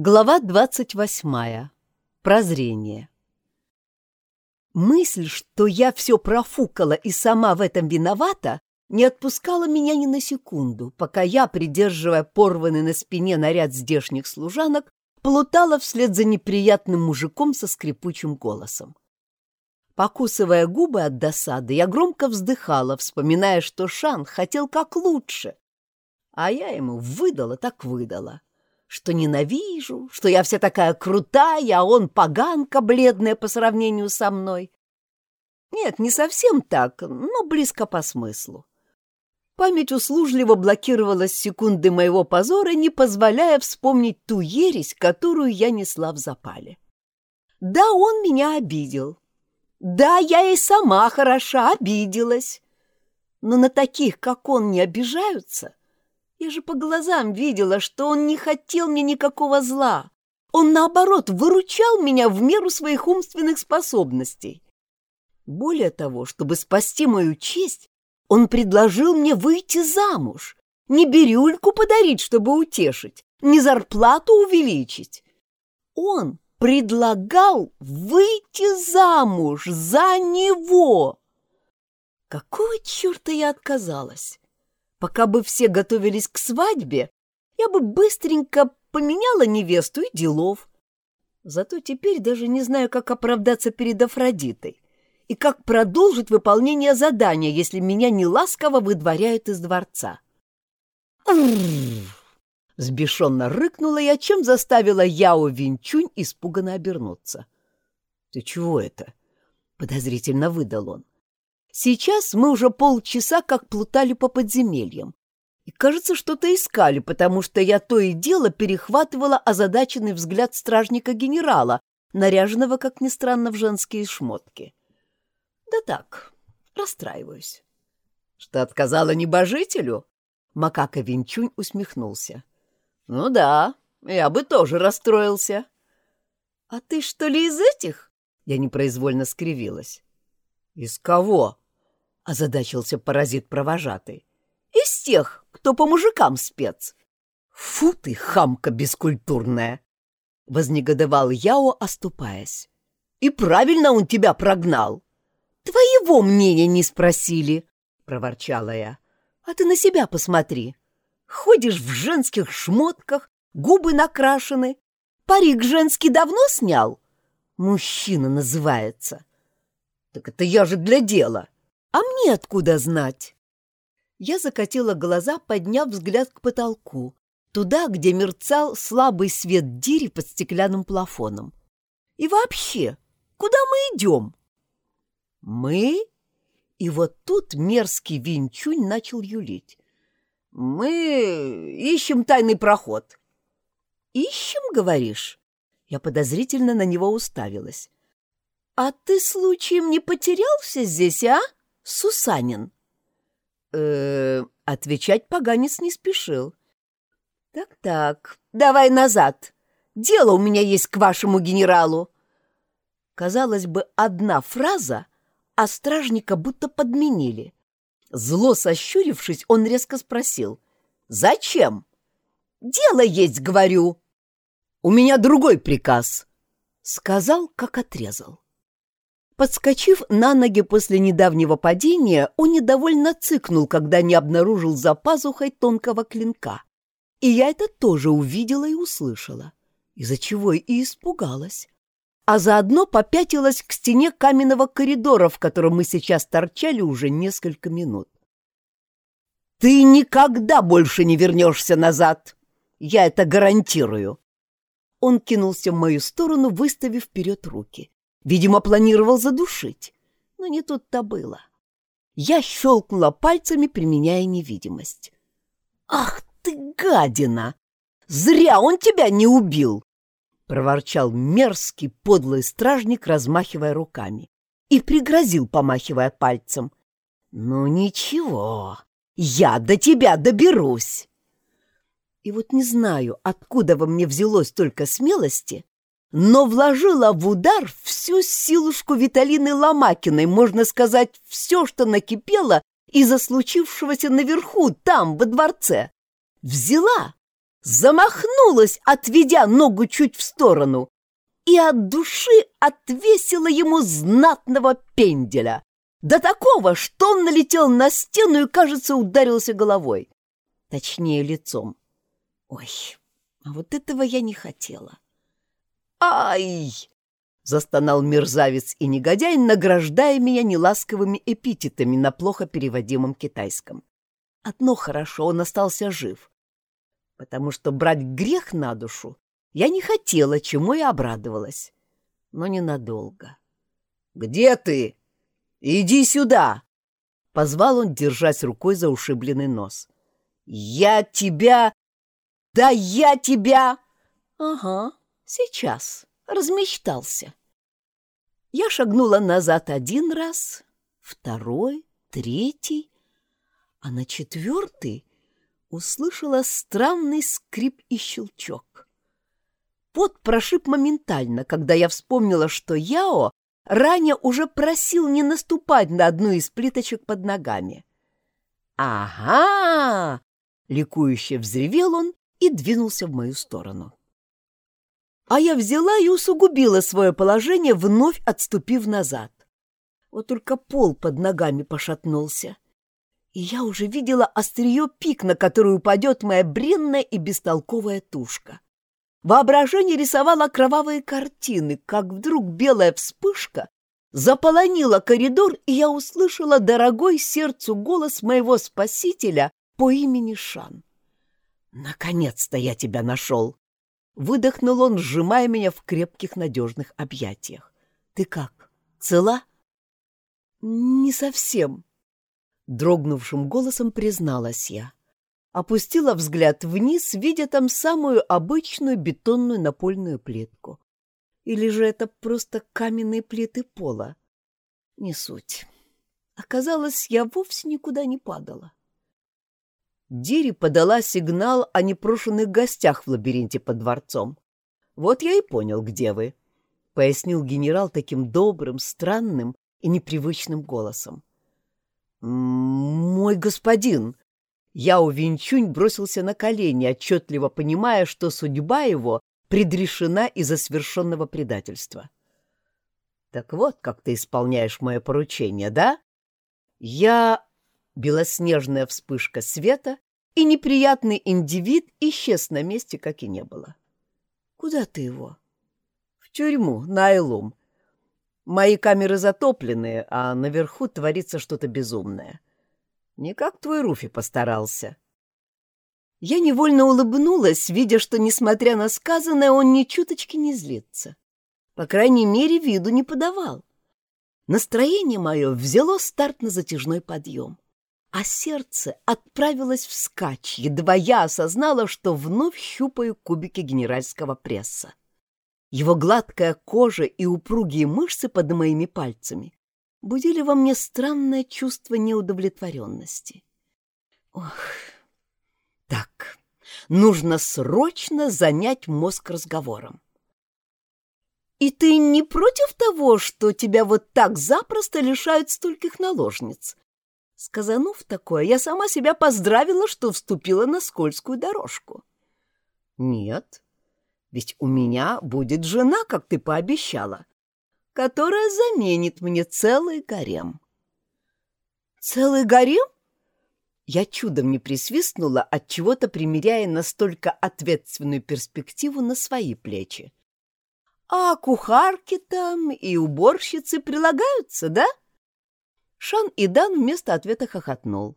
Глава двадцать восьмая. Прозрение. Мысль, что я все профукала и сама в этом виновата, не отпускала меня ни на секунду, пока я, придерживая порванный на спине наряд здешних служанок, плутала вслед за неприятным мужиком со скрипучим голосом. Покусывая губы от досады, я громко вздыхала, вспоминая, что Шан хотел как лучше, а я ему выдала так выдала что ненавижу, что я вся такая крутая, а он поганка бледная по сравнению со мной. Нет, не совсем так, но близко по смыслу. Память услужливо блокировалась секунды моего позора, не позволяя вспомнить ту ересь, которую я несла в запале. Да, он меня обидел. Да, я и сама хороша обиделась. Но на таких, как он, не обижаются. Я же по глазам видела, что он не хотел мне никакого зла. Он, наоборот, выручал меня в меру своих умственных способностей. Более того, чтобы спасти мою честь, он предложил мне выйти замуж, не бирюльку подарить, чтобы утешить, не зарплату увеличить. Он предлагал выйти замуж за него. Какого черта я отказалась? Пока бы все готовились к свадьбе, я бы быстренько поменяла невесту и делов. Зато теперь даже не знаю, как оправдаться перед Афродитой и как продолжить выполнение задания, если меня неласково выдворяют из дворца. Сбешенно рыкнула я, чем заставила Яо Винчунь испуганно обернуться. — Ты чего это? — подозрительно выдал он. Сейчас мы уже полчаса как плутали по подземельям. И, кажется, что-то искали, потому что я то и дело перехватывала озадаченный взгляд стражника-генерала, наряженного, как ни странно, в женские шмотки. Да так, расстраиваюсь. Что отказала небожителю? Макака Винчунь усмехнулся. Ну да, я бы тоже расстроился. А ты что ли из этих? Я непроизвольно скривилась. Из кого? Озадачился паразит провожатый. Из тех, кто по мужикам спец. Фу ты, хамка бескультурная! Вознегодовал Яо, оступаясь. И правильно он тебя прогнал. Твоего мнения не спросили, проворчала я. А ты на себя посмотри. Ходишь в женских шмотках, губы накрашены. Парик женский давно снял? Мужчина называется. Так это я же для дела. А мне откуда знать? Я закатила глаза, подняв взгляд к потолку, туда, где мерцал слабый свет дири под стеклянным плафоном. И вообще, куда мы идем? Мы? И вот тут мерзкий Винчунь начал юлить. Мы ищем тайный проход. Ищем, говоришь? Я подозрительно на него уставилась. А ты случаем не потерялся здесь, а? Сусанин. Э, -э отвечать поганец не спешил. Так-так, давай назад. Дело у меня есть к вашему генералу. Казалось бы, одна фраза, а стражника будто подменили. Зло сощурившись, он резко спросил. «Зачем?» «Дело есть, говорю». «У меня другой приказ», — сказал, как отрезал. Подскочив на ноги после недавнего падения, он недовольно цыкнул, когда не обнаружил за пазухой тонкого клинка. И я это тоже увидела и услышала, из-за чего и испугалась. А заодно попятилась к стене каменного коридора, в котором мы сейчас торчали уже несколько минут. «Ты никогда больше не вернешься назад! Я это гарантирую!» Он кинулся в мою сторону, выставив вперед руки. Видимо, планировал задушить. Но не тут-то было. Я щелкнула пальцами, применяя невидимость. «Ах ты, гадина! Зря он тебя не убил!» проворчал мерзкий, подлый стражник, размахивая руками, и пригрозил, помахивая пальцем. «Ну ничего, я до тебя доберусь!» И вот не знаю, откуда во мне взялось только смелости, но вложила в удар всю силушку Виталины Ломакиной, можно сказать, все, что накипело из-за случившегося наверху, там, во дворце. Взяла, замахнулась, отведя ногу чуть в сторону, и от души отвесила ему знатного пенделя. До такого, что он налетел на стену и, кажется, ударился головой. Точнее, лицом. Ой, а вот этого я не хотела. «Ай!» — застонал мерзавец и негодяй, награждая меня неласковыми эпитетами на плохо переводимом китайском. Одно хорошо, он остался жив. Потому что брать грех на душу я не хотела, чему и обрадовалась. Но ненадолго. «Где ты? Иди сюда!» — позвал он, держась рукой за ушибленный нос. «Я тебя... Да я тебя...» «Ага, сейчас. Размечтался». Я шагнула назад один раз, второй, третий, а на четвертый услышала странный скрип и щелчок. Пот прошиб моментально, когда я вспомнила, что Яо ранее уже просил не наступать на одну из плиточек под ногами. «Ага!» — ликующе взревел он и двинулся в мою сторону. А я взяла и усугубила свое положение, вновь отступив назад. Вот только пол под ногами пошатнулся — и я уже видела острие пик, на который упадет моя бренная и бестолковая тушка. Воображение рисовало кровавые картины, как вдруг белая вспышка заполонила коридор, и я услышала дорогой сердцу голос моего спасителя по имени Шан. «Наконец-то я тебя нашел!» Выдохнул он, сжимая меня в крепких надежных объятиях. «Ты как, цела?» «Не совсем», Дрогнувшим голосом призналась я. Опустила взгляд вниз, видя там самую обычную бетонную напольную плитку. Или же это просто каменные плиты пола? Не суть. Оказалось, я вовсе никуда не падала. Дири подала сигнал о непрошенных гостях в лабиринте под дворцом. «Вот я и понял, где вы», — пояснил генерал таким добрым, странным и непривычным голосом. «Мой господин!» Яо Винчунь бросился на колени, отчетливо понимая, что судьба его предрешена из-за совершенного предательства. «Так вот, как ты исполняешь мое поручение, да?» «Я...» Белоснежная вспышка света, и неприятный индивид исчез на месте, как и не было. «Куда ты его?» «В тюрьму, на Айлум. Мои камеры затоплены, а наверху творится что-то безумное. Не как твой Руфи постарался. Я невольно улыбнулась, видя, что, несмотря на сказанное, он ни чуточки не злится. По крайней мере, виду не подавал. Настроение мое взяло старт на затяжной подъем, а сердце отправилось вскачь, едва я осознала, что вновь щупаю кубики генеральского пресса. Его гладкая кожа и упругие мышцы под моими пальцами будили во мне странное чувство неудовлетворенности. Ох, так, нужно срочно занять мозг разговором. «И ты не против того, что тебя вот так запросто лишают стольких наложниц?» Сказанув такое, я сама себя поздравила, что вступила на скользкую дорожку. «Нет», ведь у меня будет жена, как ты пообещала, которая заменит мне целый гарем. Целый гарем? Я чудом не присвистнула, от чего-то примеряя настолько ответственную перспективу на свои плечи. А кухарки там и уборщицы прилагаются, да? Шан и Дан вместо ответа хохотнул.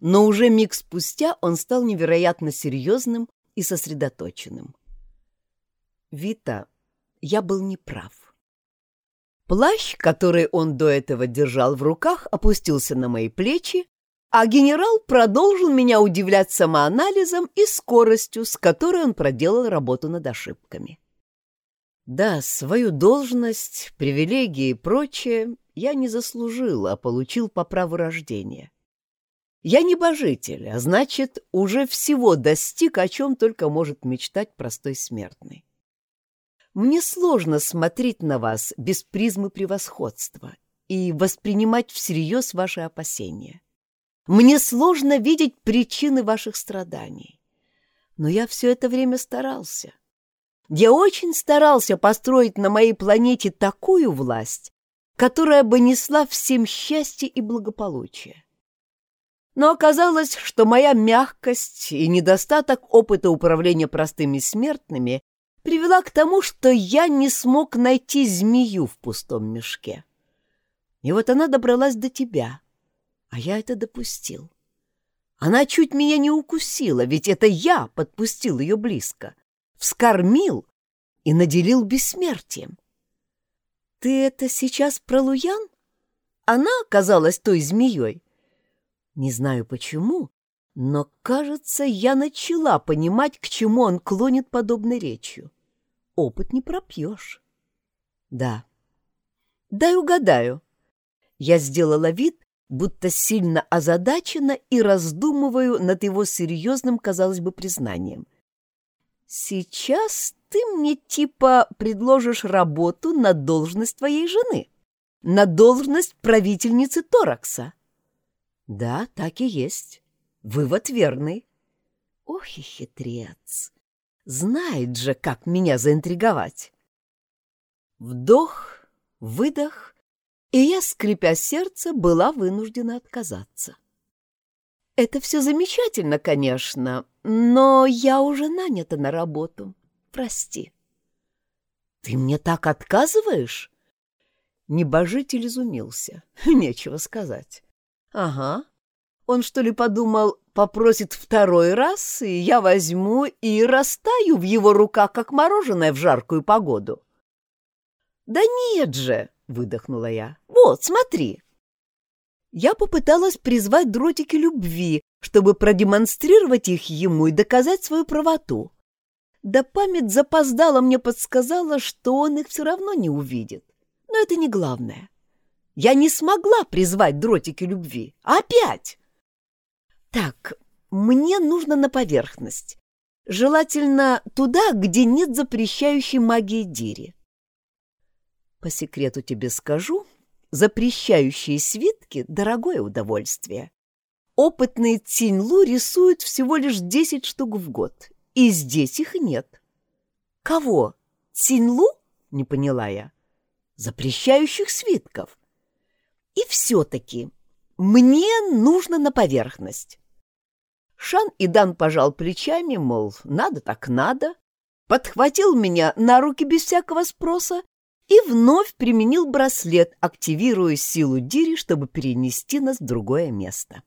Но уже миг спустя он стал невероятно серьезным и сосредоточенным. Вита, я был неправ. Плащ, который он до этого держал в руках, опустился на мои плечи, а генерал продолжил меня удивлять самоанализом и скоростью, с которой он проделал работу над ошибками. Да, свою должность, привилегии и прочее я не заслужил, а получил по праву рождения. Я небожитель, а значит, уже всего достиг, о чем только может мечтать простой смертный. Мне сложно смотреть на вас без призмы превосходства и воспринимать всерьез ваши опасения. Мне сложно видеть причины ваших страданий. Но я все это время старался. Я очень старался построить на моей планете такую власть, которая бы несла всем счастье и благополучие. Но оказалось, что моя мягкость и недостаток опыта управления простыми смертными привела к тому, что я не смог найти змею в пустом мешке. И вот она добралась до тебя, а я это допустил. Она чуть меня не укусила, ведь это я подпустил ее близко, вскормил и наделил бессмертием. Ты это сейчас про Луян? Она оказалась той змеей? Не знаю почему, но, кажется, я начала понимать, к чему он клонит подобной речью. Опыт не пропьешь. Да. Дай угадаю. Я сделала вид, будто сильно озадачена и раздумываю над его серьезным, казалось бы, признанием. «Сейчас ты мне типа предложишь работу на должность твоей жены, на должность правительницы Торакса». «Да, так и есть. Вывод верный». «Ох и хитрец! Знает же, как меня заинтриговать!» Вдох, выдох, и я, скрипя сердце, была вынуждена отказаться. Это все замечательно, конечно, но я уже нанята на работу. Прости. Ты мне так отказываешь? Небожитель изумился. Нечего сказать. Ага. Он что ли подумал, попросит второй раз, и я возьму и растаю в его руках, как мороженое в жаркую погоду? Да нет же, — выдохнула я. «Вот, смотри!» Я попыталась призвать дротики любви, чтобы продемонстрировать их ему и доказать свою правоту. Да память запоздала мне подсказала, что он их все равно не увидит. Но это не главное. Я не смогла призвать дротики любви. Опять! Так, мне нужно на поверхность. Желательно туда, где нет запрещающей магии Дири. По секрету тебе скажу, запрещающие свитки — дорогое удовольствие. Опытные Циньлу рисуют всего лишь десять штук в год, и здесь их нет. Кого? Циньлу? Не поняла я. Запрещающих свитков. И все-таки мне нужно на поверхность. Шан и Дан пожал плечами, мол, надо так надо, подхватил меня на руки без всякого спроса и вновь применил браслет, активируя силу Дири, чтобы перенести нас в другое место.